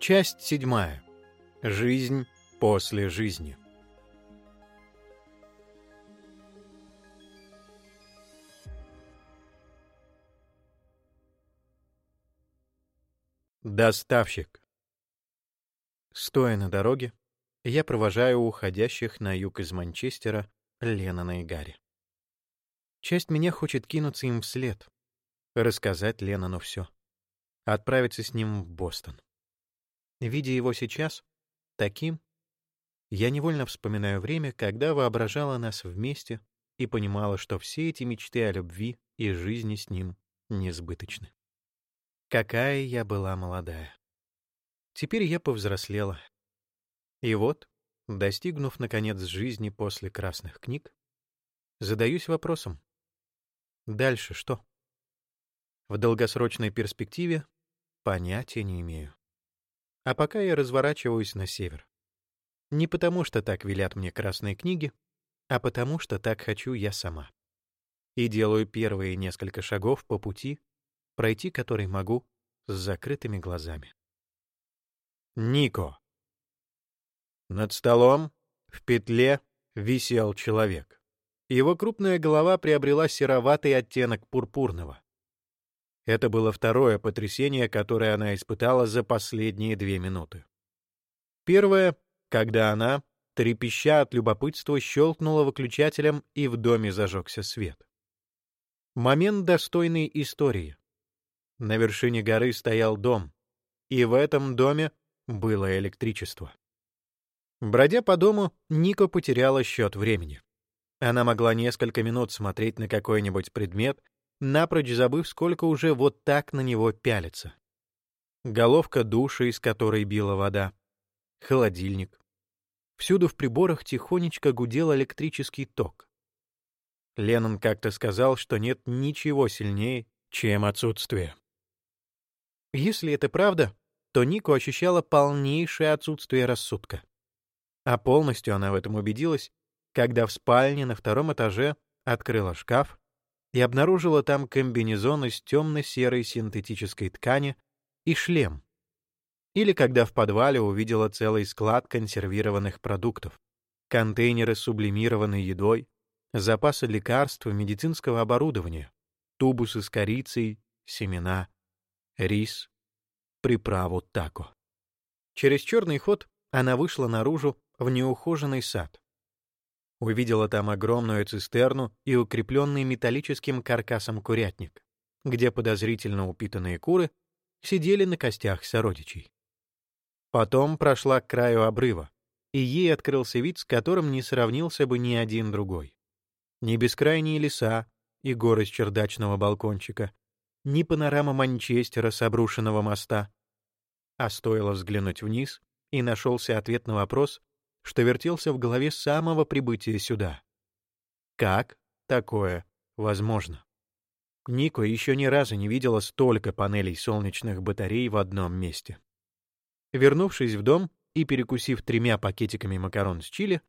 Часть седьмая. Жизнь после жизни. Доставщик. Стоя на дороге, я провожаю уходящих на юг из Манчестера Леннона и Гарри. Часть меня хочет кинуться им вслед, рассказать Леннону все, отправиться с ним в Бостон. Видя его сейчас, таким, я невольно вспоминаю время, когда воображала нас вместе и понимала, что все эти мечты о любви и жизни с ним несбыточны. Какая я была молодая. Теперь я повзрослела. И вот, достигнув, наконец, жизни после красных книг, задаюсь вопросом. Дальше что? В долгосрочной перспективе понятия не имею. А пока я разворачиваюсь на север. Не потому, что так велят мне красные книги, а потому, что так хочу я сама. И делаю первые несколько шагов по пути, пройти который могу с закрытыми глазами. Нико. Над столом в петле висел человек. Его крупная голова приобрела сероватый оттенок пурпурного. Это было второе потрясение, которое она испытала за последние две минуты. Первое, когда она, трепеща от любопытства, щелкнула выключателем, и в доме зажегся свет. Момент достойный истории. На вершине горы стоял дом, и в этом доме было электричество. Бродя по дому, Нико потеряла счет времени. Она могла несколько минут смотреть на какой-нибудь предмет, напрочь забыв, сколько уже вот так на него пялится. Головка души, из которой била вода. Холодильник. Всюду в приборах тихонечко гудел электрический ток. Леннон как-то сказал, что нет ничего сильнее, чем отсутствие. Если это правда, то Нико ощущала полнейшее отсутствие рассудка. А полностью она в этом убедилась, когда в спальне на втором этаже открыла шкаф и обнаружила там комбинезон из темно-серой синтетической ткани и шлем. Или когда в подвале увидела целый склад консервированных продуктов, контейнеры с сублимированной едой, запасы лекарств и медицинского оборудования, тубусы с корицей, семена, рис, приправу тако. Через черный ход она вышла наружу в неухоженный сад, Увидела там огромную цистерну и укрепленный металлическим каркасом курятник, где подозрительно упитанные куры сидели на костях сородичей. Потом прошла к краю обрыва, и ей открылся вид, с которым не сравнился бы ни один другой. Ни бескрайние леса и горы с чердачного балкончика, ни панорама Манчестера с обрушенного моста. А стоило взглянуть вниз, и нашелся ответ на вопрос, что вертелся в голове с самого прибытия сюда. Как такое возможно? Нико еще ни разу не видела столько панелей солнечных батарей в одном месте. Вернувшись в дом и перекусив тремя пакетиками макарон с чили,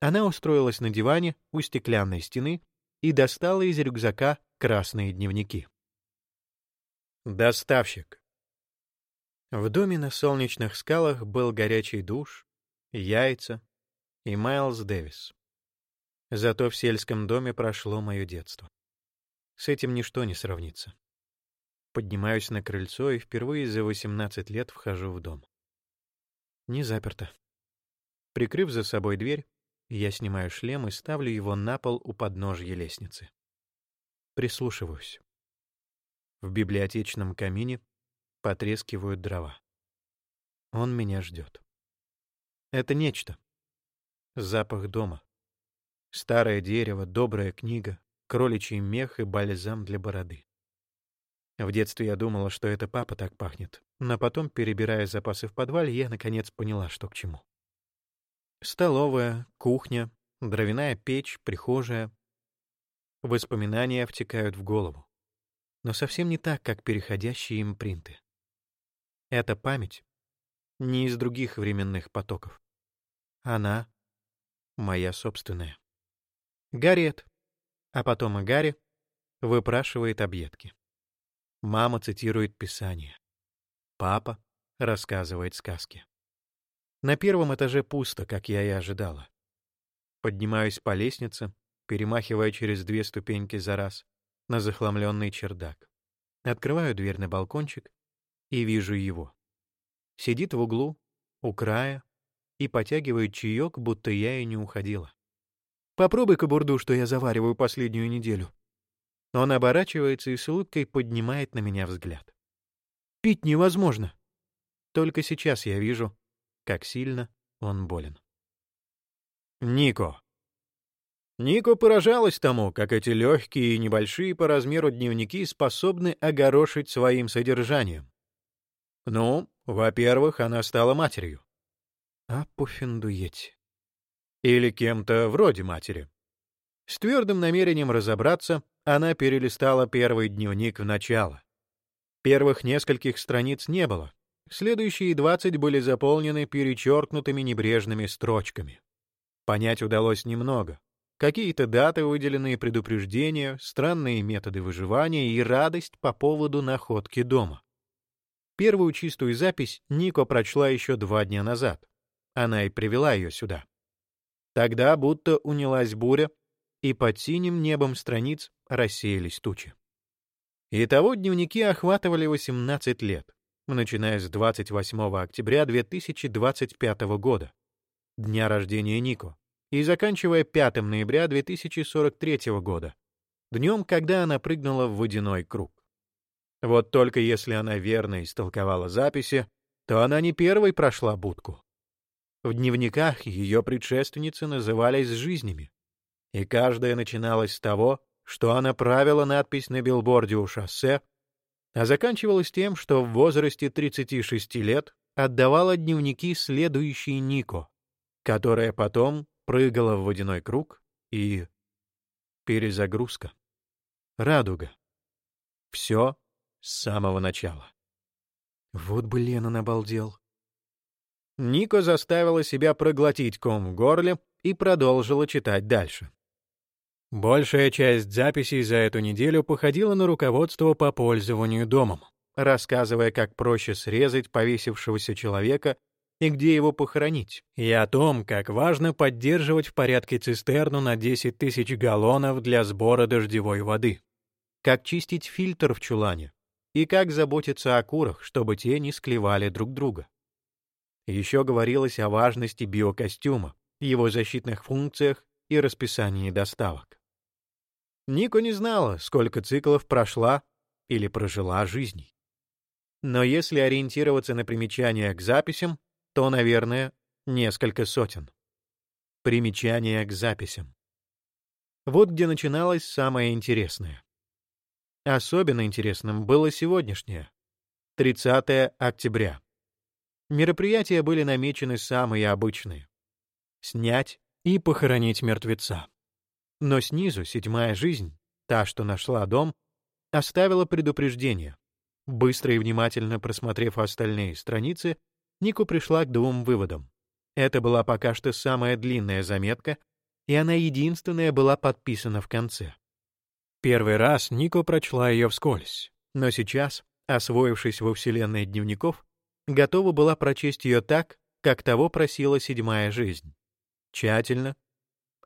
она устроилась на диване у стеклянной стены и достала из рюкзака красные дневники. Доставщик. В доме на солнечных скалах был горячий душ, яйца и Майлз Дэвис. Зато в сельском доме прошло мое детство. С этим ничто не сравнится. Поднимаюсь на крыльцо и впервые за 18 лет вхожу в дом. Не заперто. Прикрыв за собой дверь, я снимаю шлем и ставлю его на пол у подножья лестницы. Прислушиваюсь. В библиотечном камине потрескивают дрова. Он меня ждет. Это нечто. Запах дома. Старое дерево, добрая книга, кроличий мех и бальзам для бороды. В детстве я думала, что это папа так пахнет, но потом, перебирая запасы в подвале, я наконец поняла, что к чему. Столовая, кухня, дровяная печь, прихожая. Воспоминания втекают в голову. Но совсем не так, как переходящие им принты. Это память не из других временных потоков. Она моя собственная. Гарриет, а потом и Гарри, выпрашивает объедки. Мама цитирует Писание. Папа рассказывает сказки. На первом этаже пусто, как я и ожидала. Поднимаюсь по лестнице, перемахивая через две ступеньки за раз, на захламленный чердак. Открываю дверь на балкончик и вижу его. Сидит в углу, у края, и потягивает чаек, будто я и не уходила. «Попробуй-ка бурду, что я завариваю последнюю неделю». Он оборачивается и с улыбкой поднимает на меня взгляд. «Пить невозможно». Только сейчас я вижу, как сильно он болен. Нико. Нико поражалась тому, как эти легкие и небольшие по размеру дневники способны огорошить своим содержанием. Ну, во-первых, она стала матерью. А пуфендуете. Или кем-то вроде матери. С твердым намерением разобраться, она перелистала первый дневник в начало. Первых нескольких страниц не было. Следующие двадцать были заполнены перечеркнутыми небрежными строчками. Понять удалось немного. Какие-то даты, выделенные предупреждения, странные методы выживания и радость по поводу находки дома. Первую чистую запись Нико прочла еще два дня назад. Она и привела ее сюда. Тогда будто унялась буря, и под синим небом страниц рассеялись тучи. Итого дневники охватывали 18 лет, начиная с 28 октября 2025 года, дня рождения Нико, и заканчивая 5 ноября 2043 года, днем, когда она прыгнула в водяной круг. Вот только если она верно истолковала записи, то она не первой прошла будку. В дневниках ее предшественницы назывались жизнями, и каждая начиналась с того, что она правила надпись на билборде у шоссе, а заканчивалась тем, что в возрасте 36 лет отдавала дневники следующей Нико, которая потом прыгала в водяной круг и... Перезагрузка. Радуга. Все с самого начала. Вот бы Лена набалдел. Ника заставила себя проглотить ком в горле и продолжила читать дальше. Большая часть записей за эту неделю походила на руководство по пользованию домом, рассказывая, как проще срезать повесившегося человека и где его похоронить, и о том, как важно поддерживать в порядке цистерну на 10 тысяч галлонов для сбора дождевой воды, как чистить фильтр в чулане и как заботиться о курах, чтобы те не склевали друг друга. Еще говорилось о важности биокостюма, его защитных функциях и расписании доставок. Нико не знала, сколько циклов прошла или прожила жизней. Но если ориентироваться на примечания к записям, то, наверное, несколько сотен. Примечания к записям. Вот где начиналось самое интересное. Особенно интересным было сегодняшнее, 30 октября. Мероприятия были намечены самые обычные. Снять и похоронить мертвеца. Но снизу седьмая жизнь, та, что нашла дом, оставила предупреждение. Быстро и внимательно просмотрев остальные страницы, Нику пришла к двум выводам. Это была пока что самая длинная заметка, и она единственная была подписана в конце. Первый раз Нико прочла ее вскользь, но сейчас, освоившись во вселенной дневников, готова была прочесть ее так, как того просила седьмая жизнь. Тщательно,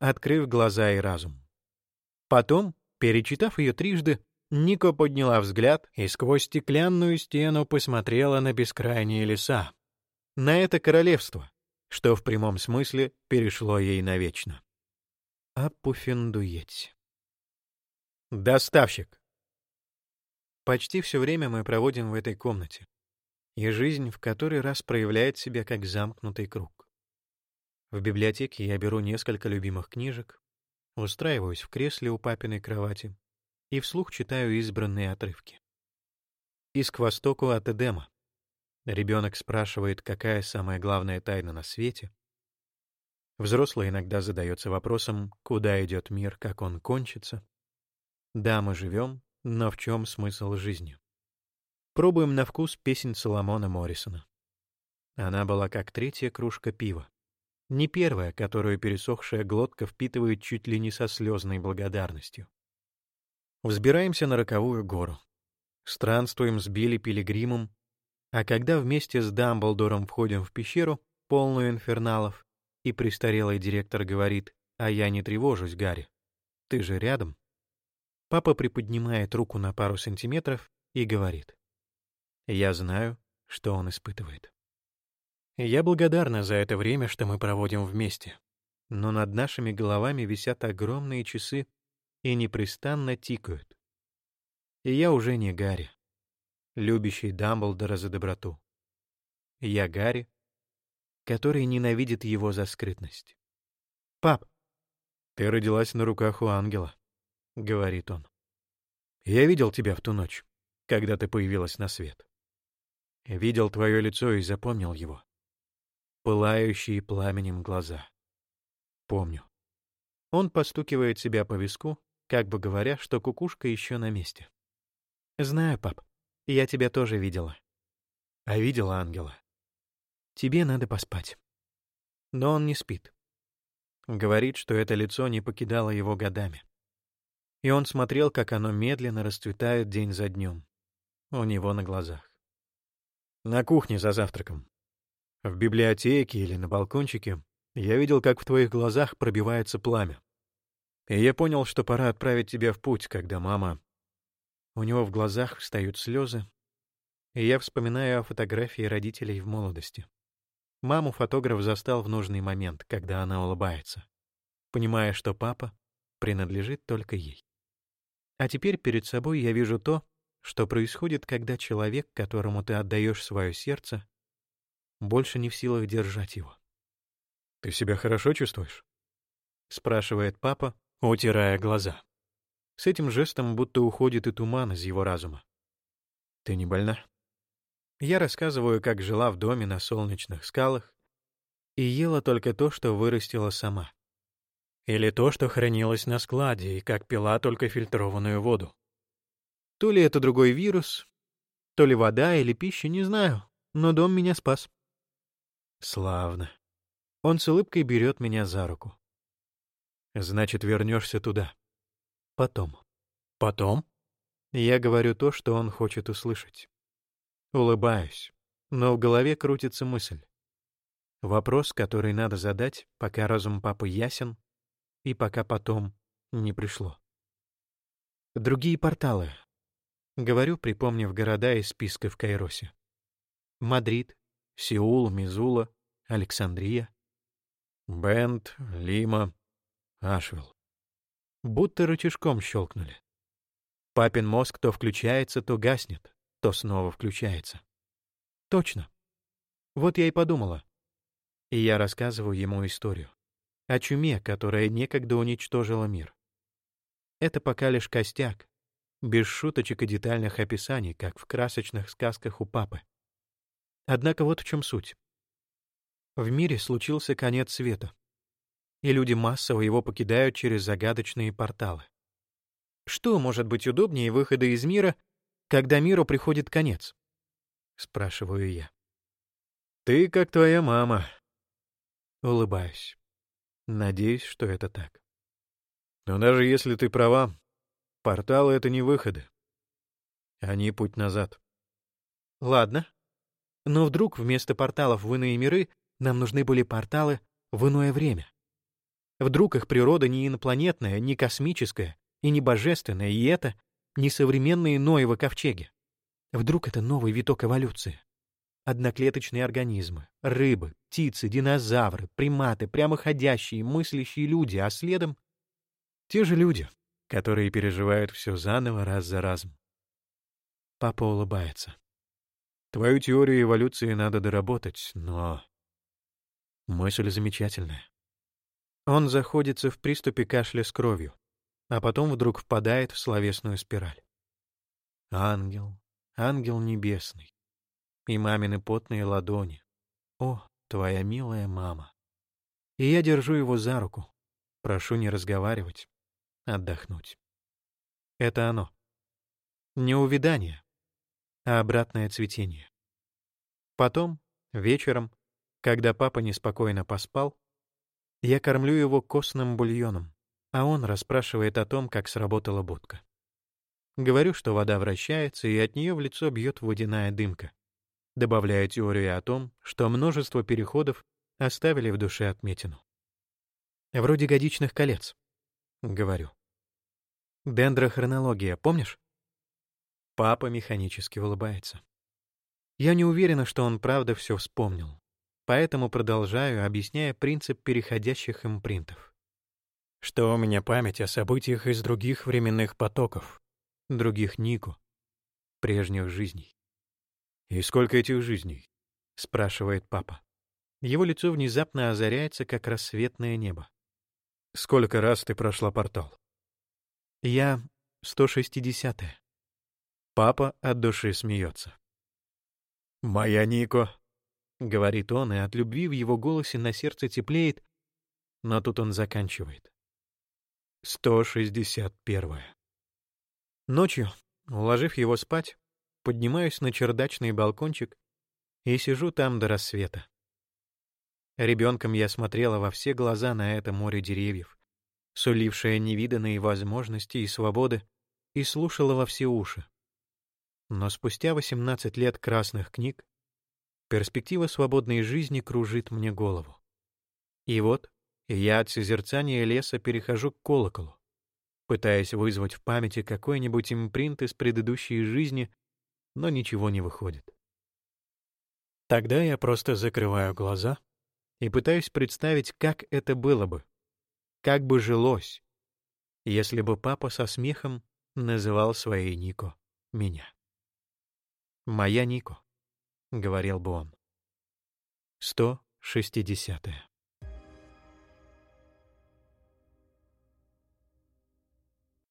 открыв глаза и разум. Потом, перечитав ее трижды, Нико подняла взгляд и сквозь стеклянную стену посмотрела на бескрайние леса, на это королевство, что в прямом смысле перешло ей навечно. Апуфендуеть. Доставщик. Почти все время мы проводим в этой комнате, и жизнь в который раз проявляет себя как замкнутый круг. В библиотеке я беру несколько любимых книжек, устраиваюсь в кресле у папиной кровати и вслух читаю избранные отрывки. Иск востоку от Эдема, Ребенок спрашивает, какая самая главная тайна на свете. Взрослый иногда задается вопросом, куда идет мир, как он кончится. Да, мы живем, но в чем смысл жизни? Пробуем на вкус песень Соломона Моррисона. Она была как третья кружка пива. Не первая, которую пересохшая глотка впитывает чуть ли не со слезной благодарностью. Взбираемся на роковую гору. Странствуем с Билли Пилигримом А когда вместе с Дамблдором входим в пещеру, полную инферналов, и престарелый директор говорит, «А я не тревожусь, Гарри. Ты же рядом». Папа приподнимает руку на пару сантиметров и говорит, «Я знаю, что он испытывает». Я благодарна за это время, что мы проводим вместе. Но над нашими головами висят огромные часы и непрестанно тикают. И я уже не Гарри, любящий Дамблдора за доброту. Я Гарри, который ненавидит его за скрытность. «Пап, ты родилась на руках у ангела», — говорит он. «Я видел тебя в ту ночь, когда ты появилась на свет. Видел твое лицо и запомнил его. Пылающие пламенем глаза. Помню. Он постукивает себя по виску, как бы говоря, что кукушка еще на месте. «Знаю, пап, я тебя тоже видела». «А видела ангела?» «Тебе надо поспать». Но он не спит. Говорит, что это лицо не покидало его годами. И он смотрел, как оно медленно расцветает день за днем. У него на глазах. На кухне за завтраком. В библиотеке или на балкончике я видел, как в твоих глазах пробивается пламя. И я понял, что пора отправить тебя в путь, когда мама... У него в глазах встают слезы, и я вспоминаю о фотографии родителей в молодости. Маму фотограф застал в нужный момент, когда она улыбается, понимая, что папа принадлежит только ей. А теперь перед собой я вижу то, что происходит, когда человек, которому ты отдаешь свое сердце, больше не в силах держать его. «Ты себя хорошо чувствуешь?» — спрашивает папа, утирая глаза. С этим жестом будто уходит и туман из его разума. «Ты не больна?» Я рассказываю, как жила в доме на солнечных скалах и ела только то, что вырастила сама. Или то, что хранилось на складе, и как пила только фильтрованную воду. То ли это другой вирус, то ли вода или пища, не знаю, но дом меня спас. Славно. Он с улыбкой берет меня за руку. Значит, вернешься туда. Потом. Потом? Я говорю то, что он хочет услышать. Улыбаюсь, но в голове крутится мысль. Вопрос, который надо задать, пока разум папы ясен, и пока потом не пришло. Другие порталы. Говорю, припомнив города из списка в Кайросе. Мадрид, Сеул, Миссула, Александрия. Бенд, Лима, Ашвилл. Будто рычажком щелкнули. Папин мозг то включается, то гаснет, то снова включается. Точно. Вот я и подумала. И я рассказываю ему историю. О чуме, которая некогда уничтожила мир. Это пока лишь костяк, без шуточек и детальных описаний, как в красочных сказках у папы. Однако вот в чем суть. В мире случился конец света и люди массово его покидают через загадочные порталы. Что может быть удобнее выхода из мира, когда миру приходит конец? Спрашиваю я. Ты как твоя мама. Улыбаюсь. Надеюсь, что это так. Но даже если ты права, порталы — это не выходы. Они — путь назад. Ладно. Но вдруг вместо порталов в иные миры нам нужны были порталы в иное время. Вдруг их природа не инопланетная, не космическая и не божественная, и это не современные Ноевы ковчеги. Вдруг это новый виток эволюции. Одноклеточные организмы, рыбы, птицы, динозавры, приматы, прямоходящие, мыслящие люди, а следом — те же люди, которые переживают все заново раз за разом. Папа улыбается. Твою теорию эволюции надо доработать, но... Мысль замечательная. Он заходится в приступе кашля с кровью, а потом вдруг впадает в словесную спираль. Ангел, ангел небесный, и мамины потные ладони. О, твоя милая мама. И я держу его за руку, прошу не разговаривать, отдохнуть. Это оно. Не увядание, а обратное цветение. Потом, вечером, когда папа неспокойно поспал, я кормлю его костным бульоном, а он расспрашивает о том, как сработала будка. Говорю, что вода вращается, и от нее в лицо бьет водяная дымка. добавляя теорию о том, что множество переходов оставили в душе отметину. Вроде годичных колец, говорю. Дендрохронология, помнишь? Папа механически улыбается. Я не уверена, что он правда все вспомнил, поэтому продолжаю, объясняя принцип переходящих импринтов. Что у меня память о событиях из других временных потоков, других Нику, прежних жизней. «И сколько этих жизней?» — спрашивает папа. Его лицо внезапно озаряется, как рассветное небо. «Сколько раз ты прошла портал?» «Я 160-я». Папа от души смеется. «Моя Нико», — говорит он, и от любви в его голосе на сердце теплеет, но тут он заканчивает. «Сто шестьдесят первая». Ночью, уложив его спать, поднимаюсь на чердачный балкончик и сижу там до рассвета. Ребенком я смотрела во все глаза на это море деревьев, сулившее невиданные возможности и свободы, и слушала во все уши. Но спустя 18 лет красных книг перспектива свободной жизни кружит мне голову. И вот я от созерцания леса перехожу к колоколу, пытаясь вызвать в памяти какой-нибудь импринт из предыдущей жизни, но ничего не выходит. Тогда я просто закрываю глаза и пытаюсь представить, как это было бы, как бы жилось, если бы папа со смехом называл своей Нико меня. «Моя Нико», — говорил бы он. Сто шестидесятая.